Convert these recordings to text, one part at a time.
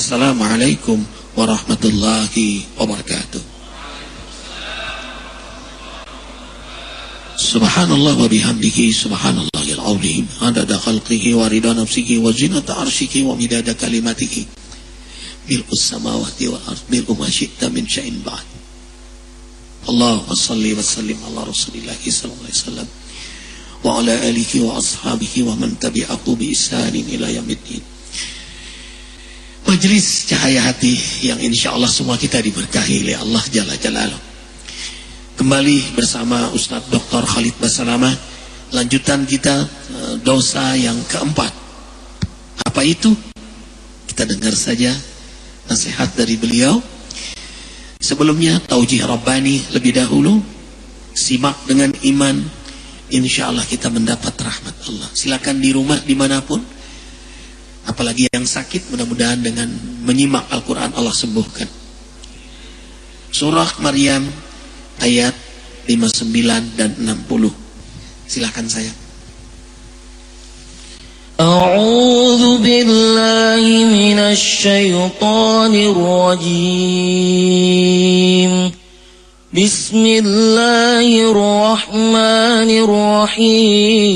Assalamualaikum warahmatullahi wabarakatuh. Subhanallah wa bihamdihi subhanallahil azim. Adada khalqihi wa rida nafsihi wa zinata arshihi wa midada kalimatihi. Mil'us samawati wal ard mil'u ma syi'ta min syai'in ba'd. Allahumma salli wa sallim ala rasulillah sallallahu alaihi wasallam wa ala alihi wa ashabihi wa man tabi'ahu bi ihsanin ila yaumiddin Majlis cahaya hati yang insya Allah semua kita diberkahi oleh Allah Jalla Jalaluh. Kembali bersama Ustadz Dr. Khalid Basalama, lanjutan kita eh, dosa yang keempat. Apa itu? Kita dengar saja nasihat dari beliau. Sebelumnya taujih Rabbani lebih dahulu. Simak dengan iman. Insya Allah kita mendapat rahmat Allah. Silakan di rumah di mana pun Apalagi yang sakit mudah-mudahan dengan menyimak Al-Quran Allah sembuhkan. Surah Maryam ayat 59 dan 60. Silahkan saya. أعوذ بالله من الشيطان الرجيم بسم الله الرحمن الرحيم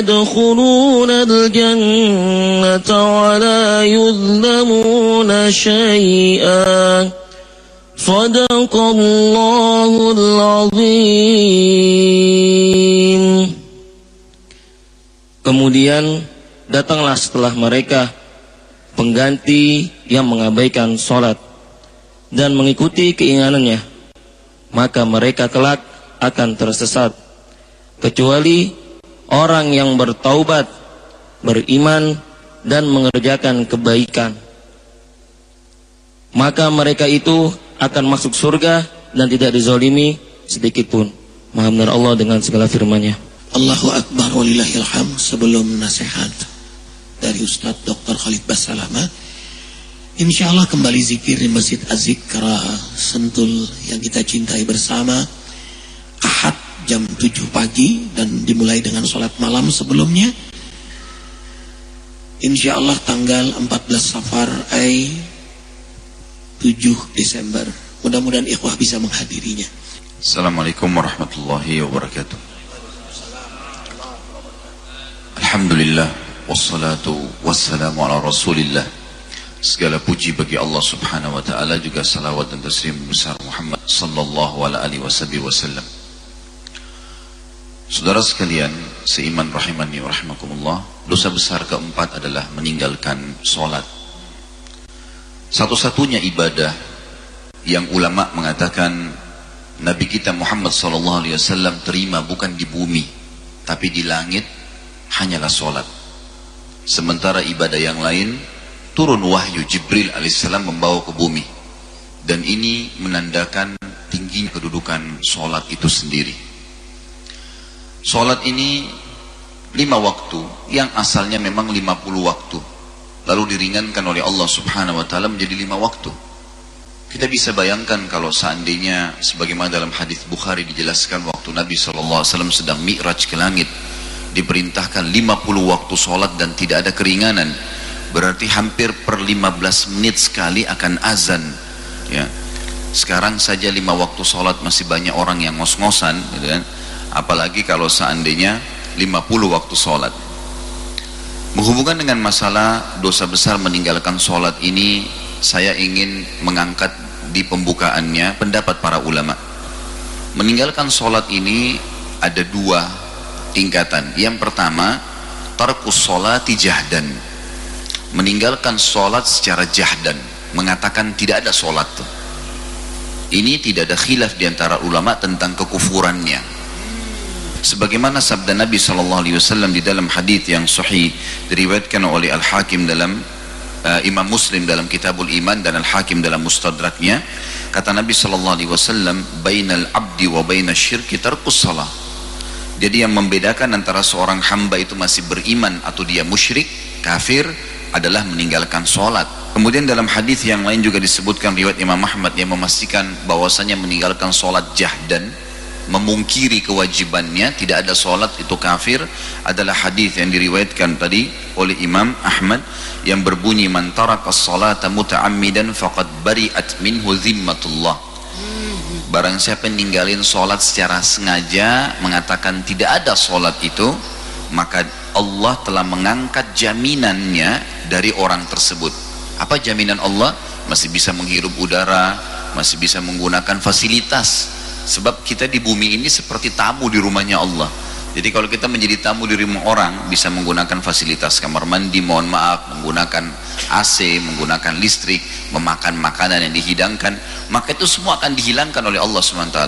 يدخلون الجنة ولا يظلمون شيئا صدق الله العظيم Kemudian datanglah setelah mereka pengganti yang mengabaikan sholat dan mengikuti keinginannya. Maka mereka kelak akan tersesat kecuali orang yang bertaubat, beriman dan mengerjakan kebaikan. Maka mereka itu akan masuk surga dan tidak dizolimi sedikit pun. Maha benar Allah dengan segala firman-Nya. Allahu Akbar walillahilham sebelum nasihat dari Ustaz Dr. Khalid Basalama. Insya Allah kembali zikir di Masjid Azikra Sentul yang kita cintai bersama jam 7 pagi dan dimulai dengan sholat malam sebelumnya. Insya Allah tanggal 14 Safar ay 7 Desember. Mudah-mudahan ikhwah bisa menghadirinya. Assalamualaikum warahmatullahi wabarakatuh. Alhamdulillah wassalatu wassalamu ala Rasulillah. Segala puji bagi Allah Subhanahu wa taala juga salawat dan taslim besar Muhammad sallallahu alaihi wasallam. Saudara sekalian, seiman rahimani wa rahimakumullah, dosa besar keempat adalah meninggalkan sholat. Satu-satunya ibadah yang ulama mengatakan Nabi kita Muhammad SAW terima bukan di bumi, tapi di langit hanyalah sholat. Sementara ibadah yang lain turun wahyu Jibril alaihissalam membawa ke bumi. Dan ini menandakan tingginya kedudukan sholat itu sendiri. Sholat ini lima waktu yang asalnya memang lima puluh waktu. Lalu diringankan oleh Allah subhanahu wa ta'ala menjadi lima waktu. Kita bisa bayangkan kalau seandainya sebagaimana dalam hadis Bukhari dijelaskan waktu Nabi SAW sedang mi'raj ke langit. Diperintahkan lima puluh waktu sholat dan tidak ada keringanan. Berarti hampir per lima belas menit sekali akan azan. Ya. Sekarang saja lima waktu sholat masih banyak orang yang ngos-ngosan. Gitu kan apalagi kalau seandainya 50 waktu sholat. Menghubungkan dengan masalah dosa besar meninggalkan sholat ini saya ingin mengangkat di pembukaannya pendapat para ulama. Meninggalkan sholat ini ada dua tingkatan. Yang pertama tarkus sholati jahdan. Meninggalkan sholat secara jahdan mengatakan tidak ada sholat. Ini tidak ada khilaf di antara ulama tentang kekufurannya sebagaimana sabda Nabi sallallahu alaihi wasallam di dalam hadis yang sahih diriwayatkan oleh Al Hakim dalam uh, Imam Muslim dalam Kitabul Iman dan Al Hakim dalam Mustadraknya kata Nabi sallallahu alaihi wasallam bainal abdi wa bainasyirki tarkus salah. Jadi yang membedakan antara seorang hamba itu masih beriman atau dia musyrik kafir adalah meninggalkan sholat kemudian dalam hadis yang lain juga disebutkan riwayat Imam Ahmad yang memastikan bahwasanya meninggalkan sholat jahdan memungkiri kewajibannya tidak ada sholat itu kafir adalah hadis yang diriwayatkan tadi oleh Imam Ahmad yang berbunyi man taraka as-salata muta'ammidan faqad bari'at minhu zimmatullah. Barang siapa ninggalin sholat secara sengaja mengatakan tidak ada sholat itu maka Allah telah mengangkat jaminannya dari orang tersebut. Apa jaminan Allah? Masih bisa menghirup udara masih bisa menggunakan fasilitas sebab kita di bumi ini seperti tamu di rumahnya Allah. Jadi kalau kita menjadi tamu di rumah orang bisa menggunakan fasilitas kamar mandi mohon maaf menggunakan AC menggunakan listrik memakan makanan yang dihidangkan maka itu semua akan dihilangkan oleh Allah SWT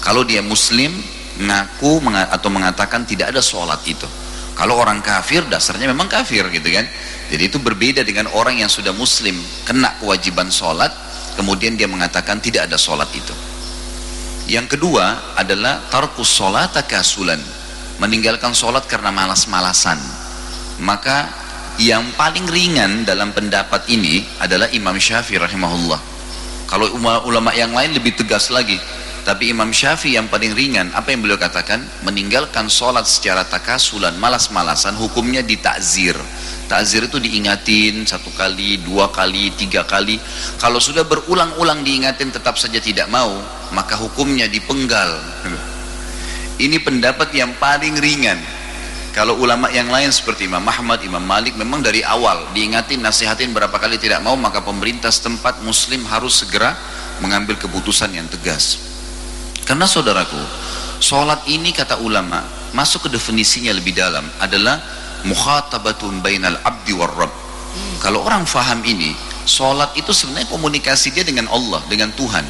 kalau dia muslim ngaku atau mengatakan tidak ada sholat itu. Kalau orang kafir dasarnya memang kafir gitu kan? Jadi itu berbeda dengan orang yang sudah muslim kena kewajiban sholat kemudian dia mengatakan tidak ada sholat itu yang kedua adalah tarkus sholat kasulan. Meninggalkan sholat karena malas-malasan. Maka yang paling ringan dalam pendapat ini adalah Imam Syafi'i rahimahullah. Kalau ulama yang lain lebih tegas lagi tapi Imam Syafi'i yang paling ringan, apa yang beliau katakan? Meninggalkan sholat secara takasulan, malas-malasan, hukumnya ditakzir. Takzir itu diingatin satu kali, dua kali, tiga kali. Kalau sudah berulang-ulang diingatin tetap saja tidak mau, maka hukumnya dipenggal. Ini pendapat yang paling ringan. Kalau ulama yang lain seperti Imam Ahmad, Imam Malik memang dari awal diingatin, nasihatin berapa kali tidak mau, maka pemerintah setempat muslim harus segera mengambil keputusan yang tegas. Karena saudaraku, sholat ini kata ulama masuk ke definisinya lebih dalam adalah mukhatabatun bainal abdi war rabb. Kalau orang faham ini, sholat itu sebenarnya komunikasi dia dengan Allah, dengan Tuhan.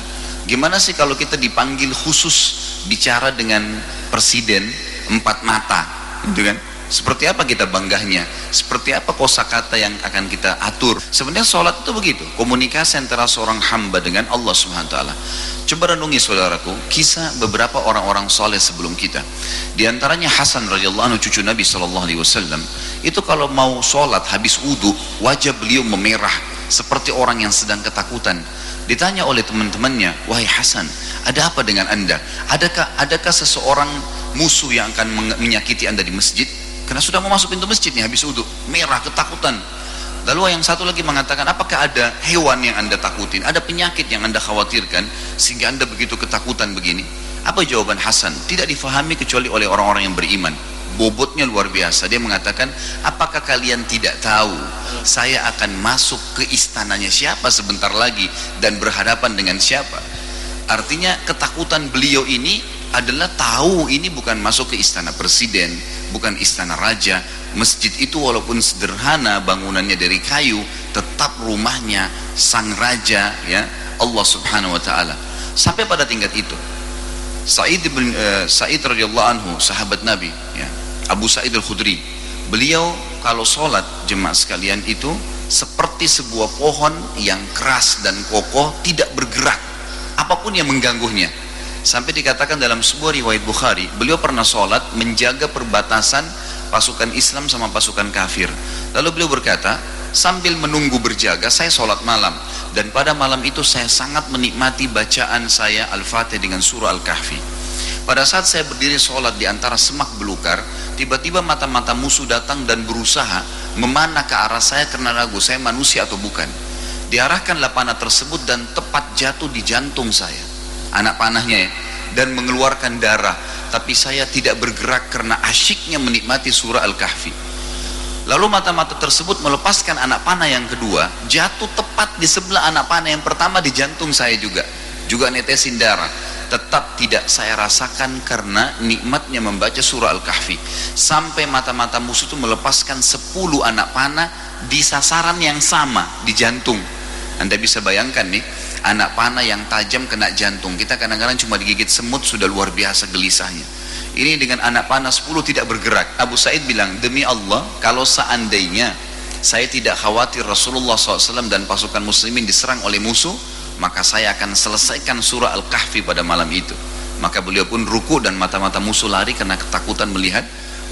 Gimana sih kalau kita dipanggil khusus bicara dengan presiden empat mata, gitu kan? Seperti apa kita banggahnya? Seperti apa kosakata yang akan kita atur? Sebenarnya sholat itu begitu, komunikasi antara seorang hamba dengan Allah Subhanahu wa taala. Coba renungi saudaraku, kisah beberapa orang-orang soleh sebelum kita. Di antaranya Hasan radhiyallahu anhu cucu Nabi sallallahu alaihi wasallam, itu kalau mau sholat habis wudhu, wajah beliau memerah seperti orang yang sedang ketakutan. Ditanya oleh teman-temannya, wahai Hasan, ada apa dengan anda? Adakah adakah seseorang musuh yang akan menyakiti anda di masjid? Karena sudah mau masuk pintu masjid nih habis wudhu, merah ketakutan. Lalu yang satu lagi mengatakan, apakah ada hewan yang anda takutin? Ada penyakit yang anda khawatirkan sehingga anda begitu ketakutan begini? Apa jawaban Hasan? Tidak difahami kecuali oleh orang-orang yang beriman. Bobotnya luar biasa. Dia mengatakan, apakah kalian tidak tahu saya akan masuk ke istananya siapa sebentar lagi dan berhadapan dengan siapa? Artinya ketakutan beliau ini adalah tahu ini bukan masuk ke istana presiden, bukan istana raja, masjid itu walaupun sederhana bangunannya dari kayu tetap rumahnya sang raja ya Allah subhanahu wa ta'ala. Sampai pada tingkat itu Sa'id bin uh, Sa'id radhiyallahu anhu sahabat Nabi ya Abu Sa'id al-Khudri beliau kalau sholat jemaah sekalian itu seperti sebuah pohon yang keras dan kokoh tidak bergerak. Apa pun yang mengganggunya sampai dikatakan dalam sebuah riwayat Bukhari beliau pernah sholat menjaga perbatasan pasukan Islam sama pasukan kafir. Lalu beliau berkata, sambil menunggu berjaga, saya sholat malam. Dan pada malam itu saya sangat menikmati bacaan saya Al-Fatih dengan surah Al-Kahfi. Pada saat saya berdiri sholat di antara semak belukar, tiba-tiba mata-mata musuh datang dan berusaha memanah ke arah saya karena ragu saya manusia atau bukan. Diarahkanlah panah tersebut dan tepat jatuh di jantung saya. Anak panahnya ya. Dan mengeluarkan darah tapi saya tidak bergerak karena asyiknya menikmati surah Al-Kahfi. Lalu mata-mata tersebut melepaskan anak panah yang kedua, jatuh tepat di sebelah anak panah yang pertama di jantung saya juga. Juga netesin darah. Tetap tidak saya rasakan karena nikmatnya membaca surah Al-Kahfi. Sampai mata-mata musuh itu melepaskan 10 anak panah di sasaran yang sama di jantung. Anda bisa bayangkan nih, anak panah yang tajam kena jantung kita kadang-kadang cuma digigit semut sudah luar biasa gelisahnya Ini dengan anak panah 10 tidak bergerak. Abu Said bilang, demi Allah, kalau seandainya saya tidak khawatir Rasulullah SAW dan pasukan muslimin diserang oleh musuh, maka saya akan selesaikan surah Al-Kahfi pada malam itu. Maka beliau pun ruku dan mata-mata musuh lari karena ketakutan melihat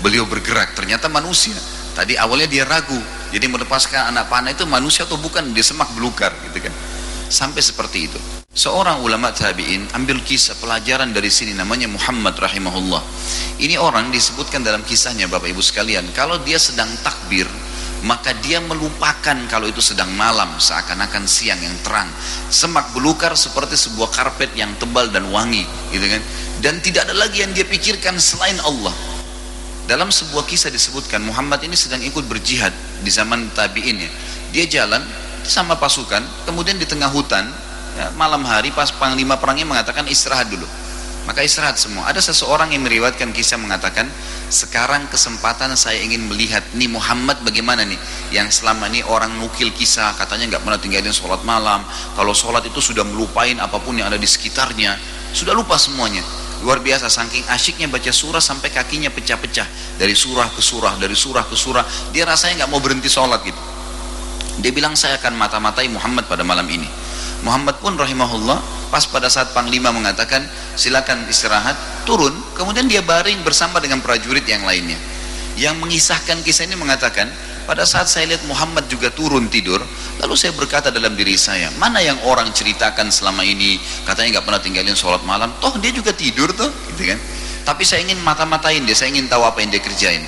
beliau bergerak. Ternyata manusia. Tadi awalnya dia ragu. Jadi melepaskan anak panah itu manusia atau bukan? Dia semak belukar gitu kan. Sampai seperti itu. Seorang ulama tabi'in ambil kisah pelajaran dari sini namanya Muhammad rahimahullah. Ini orang disebutkan dalam kisahnya Bapak Ibu sekalian, kalau dia sedang takbir, maka dia melupakan kalau itu sedang malam seakan-akan siang yang terang. Semak belukar seperti sebuah karpet yang tebal dan wangi, gitu kan? Dan tidak ada lagi yang dia pikirkan selain Allah. Dalam sebuah kisah disebutkan Muhammad ini sedang ikut berjihad di zaman tabi'in ya. Dia jalan sama pasukan, kemudian di tengah hutan ya, malam hari pas panglima perangnya mengatakan istirahat dulu. Maka istirahat semua. Ada seseorang yang meriwayatkan kisah mengatakan sekarang kesempatan saya ingin melihat nih Muhammad bagaimana nih? Yang selama ini orang nukil kisah katanya nggak pernah tinggalin sholat malam. Kalau sholat itu sudah melupain apa pun yang ada di sekitarnya. Sudah lupa semuanya. Luar biasa saking asyiknya baca surah sampai kakinya pecah-pecah. Dari surah ke surah dari surah ke surah. Dia rasanya nggak mau berhenti sholat gitu dia bilang saya akan mata-matai Muhammad pada malam ini. Muhammad pun rahimahullah pas pada saat panglima mengatakan silakan istirahat turun. Kemudian dia baring bersama dengan prajurit yang lainnya. Yang mengisahkan kisah ini mengatakan pada saat saya lihat Muhammad juga turun tidur lalu saya berkata dalam diri saya mana yang orang ceritakan selama ini? Katanya nggak pernah tinggalin sholat malam toh dia juga tidur tuh gitu kan. Tapi saya ingin mata-matain dia saya ingin tahu apa yang dia kerjain.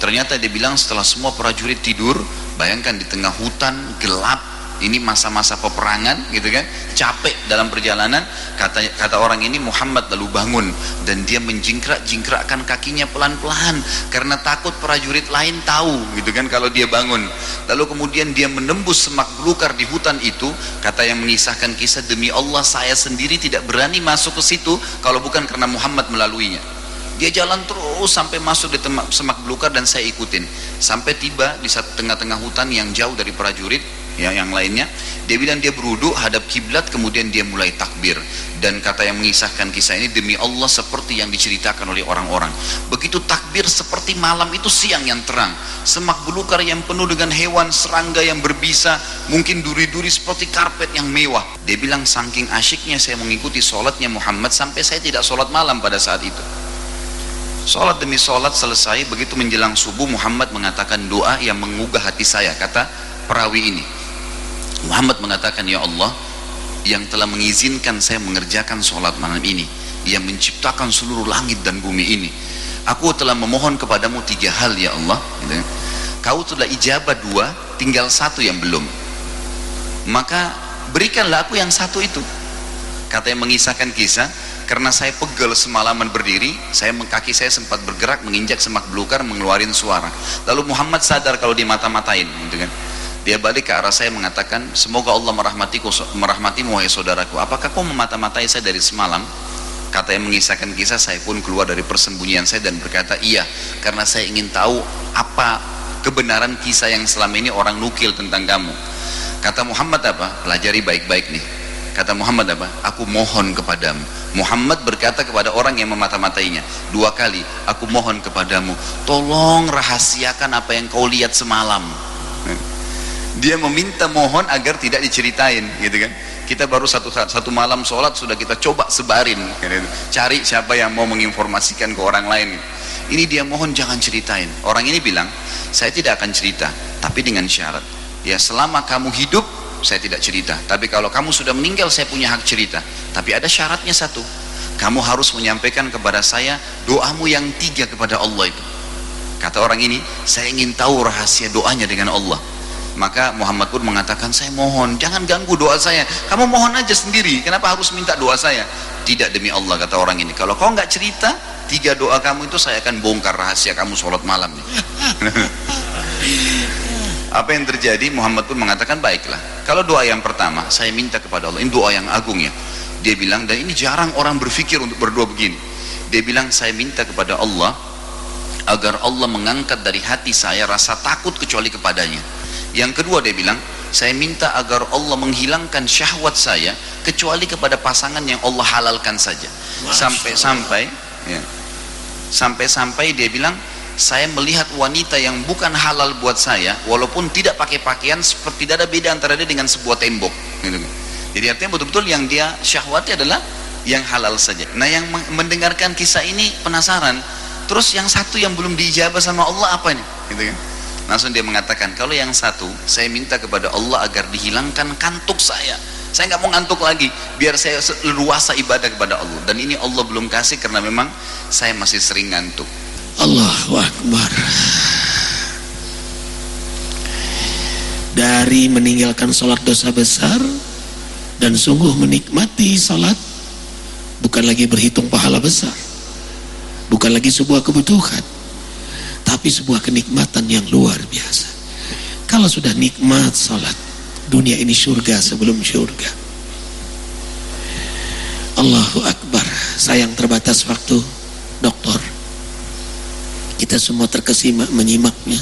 Ternyata dia bilang setelah semua prajurit tidur bayangkan di tengah hutan gelap ini masa-masa peperangan gitu kan? Capek dalam perjalanan. Kata kata orang ini Muhammad lalu bangun. Dan dia menjingkrak-jingkrakkan kakinya pelan-pelan karena takut prajurit lain tahu gitu kan kalau dia bangun. Lalu kemudian dia menembus semak belukar di hutan itu. Kata yang mengisahkan kisah demi Allah saya sendiri tidak berani masuk ke situ kalau bukan karena Muhammad melaluinya dia jalan terus sampai masuk di semak belukar dan saya ikutin. Sampai tiba di tengah-tengah hutan yang jauh dari prajurit ya yang lainnya dia bilang dia beruduk hadap kiblat kemudian dia mulai takbir. Dan kata yang mengisahkan kisah ini demi Allah seperti yang diceritakan oleh orang-orang. Begitu takbir seperti malam itu siang yang terang. Semak belukar yang penuh dengan hewan serangga yang berbisa mungkin duri-duri seperti karpet yang mewah. Dia bilang saking asyiknya saya mengikuti sholatnya Muhammad sampai saya tidak sholat malam pada saat itu Sholat demi sholat selesai begitu menjelang subuh Muhammad mengatakan doa yang mengugah hati saya. Kata perawi ini Muhammad mengatakan ya Allah yang telah mengizinkan saya mengerjakan sholat malam ini yang menciptakan seluruh langit dan bumi ini aku telah memohon kepadamu tiga hal ya Allah. Gitu. kau telah ijabah dua tinggal satu yang belum. Maka berikanlah aku yang satu itu. Kata yang mengisahkan kisah karena saya pegel semalaman berdiri saya kaki saya sempat bergerak menginjak semak belukar mengeluarkan suara lalu Muhammad sadar kalau dia mata-matain gitu kan dia balik ke arah saya mengatakan, semoga Allah merahmatiku, merahmatimu wahai saudaraku. Apakah kau memata-matai saya dari semalam? Kata yang mengisahkan kisah, saya pun keluar dari persembunyian saya dan berkata, iya, karena saya ingin tahu apa kebenaran kisah yang selama ini orang nukil tentang kamu. Kata Muhammad apa? Pelajari baik-baik nih. Kata Muhammad apa? Aku mohon kepadamu. Muhammad berkata kepada orang yang memata-matainya dua kali. Aku mohon kepadamu, tolong rahasiakan apa yang kau lihat semalam dia meminta mohon agar tidak diceritain gitu kan kita baru satu satu malam sholat sudah kita coba sebarin gitu. cari siapa yang mau menginformasikan ke orang lain ini dia mohon jangan ceritain orang ini bilang saya tidak akan cerita tapi dengan syarat ya selama kamu hidup saya tidak cerita. Tapi kalau kamu sudah meninggal saya punya hak cerita. Tapi ada syaratnya satu. Kamu harus menyampaikan kepada saya doamu yang tiga kepada Allah itu. Kata orang ini saya ingin tahu rahasia doanya dengan Allah. Maka Muhammad pun mengatakan saya mohon jangan ganggu doa saya. Kamu mohon aja sendiri. Kenapa harus minta doa saya? Tidak demi Allah kata orang ini. Kalau kau nggak cerita tiga doa kamu itu saya akan bongkar rahasia kamu sholat malam apa yang terjadi Muhammad pun mengatakan baiklah kalau doa yang pertama saya minta kepada Allah ini doa yang agung ya dia bilang dan ini jarang orang berpikir untuk berdoa begini dia bilang saya minta kepada Allah agar Allah mengangkat dari hati saya rasa takut kecuali kepadanya yang kedua dia bilang, saya minta agar Allah menghilangkan syahwat saya kecuali kepada pasangan yang Allah halalkan saja. Sampai-sampai ya. Sampai-sampai dia bilang, saya melihat wanita yang bukan halal buat saya, walaupun tidak pakai pakaian, seperti tidak ada beda antara dia dengan sebuah tembok. Gitu. Jadi artinya betul-betul yang dia syahwati adalah yang halal saja. Nah yang mendengarkan kisah ini penasaran, terus yang satu yang belum diijabah sama Allah apa nih? Gitu kan? Langsung dia mengatakan, kalau yang satu, saya minta kepada Allah agar dihilangkan kantuk saya. Saya nggak mau ngantuk lagi, biar saya luasa ibadah kepada Allah. Dan ini Allah belum kasih karena memang saya masih sering ngantuk. Allahu Akbar. Dari meninggalkan sholat dosa besar dan sungguh menikmati sholat bukan lagi berhitung pahala besar bukan lagi sebuah kebutuhan tapi sebuah kenikmatan yang luar biasa. Kalau sudah nikmat salat dunia ini surga sebelum surga Allahu Akbar. Sayang terbatas waktu doktor kita semua terkesima menyimaknya.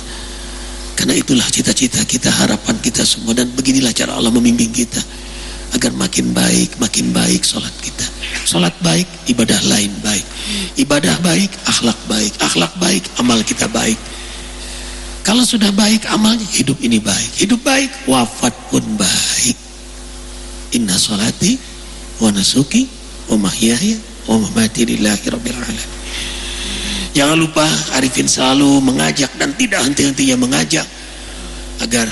Karena itulah cita-cita kita harapan kita semua dan beginilah cara Allah membimbing kita agar makin baik makin baik sholat kita. Sholat baik ibadah lain baik. Ibadah baik akhlak baik. Akhlak baik amal kita baik. Kalau sudah baik amalnya hidup ini baik. Hidup baik wafat pun baik. Inna sholati wa nasuki wa mahyaya wa mamati lillahi rabbil alamin jangan lupa Arifin selalu mengajak dan tidak henti-hentinya mengajak agar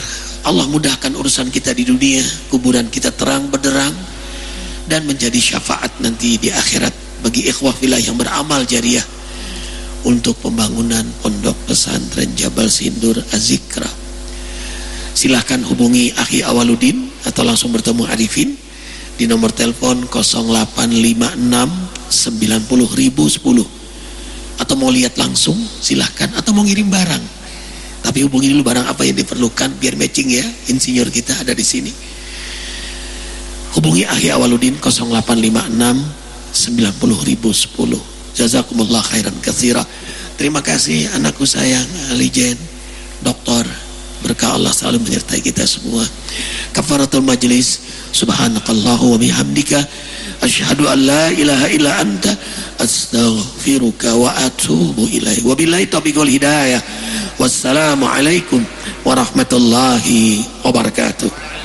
Allah mudahkan urusan kita di dunia kuburan kita terang berderang dan menjadi syafaat nanti di akhirat bagi ikhwah filah yang beramal jariah untuk pembangunan pondok pesantren Jabal Sindur Azikra silahkan hubungi Akhi Awaludin atau langsung bertemu Arifin di nomor telepon 0856 90010 atau mau lihat langsung silahkan. Atau mau ngirim barang. Tapi hubungi dulu barang apa yang diperlukan biar matching ya insinyur kita ada di sini. Hubungi Akhi Awaludin 0856 90010 jazakumullah khairan katsira. Terima kasih anakku sayang Alijen. Doktor berkah Allah selalu menyertai kita semua. Kafaratul majlis subhanakallahu wa bihamdika asyhadu an la ilaha illa anta astaghfiruka wa atubu ilaih. Wabillahi taufiq wal hidayah. Wassalamu alaikum warahmatullahi wabarakatuh